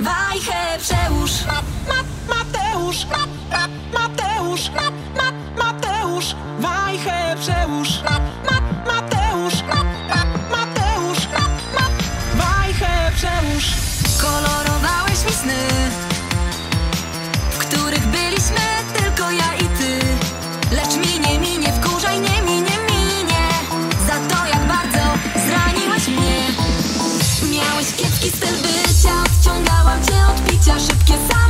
Wajchę przełóż. Mateusz, Mateusz, Mateusz, wajchę przełóż. Chociaż szybkie same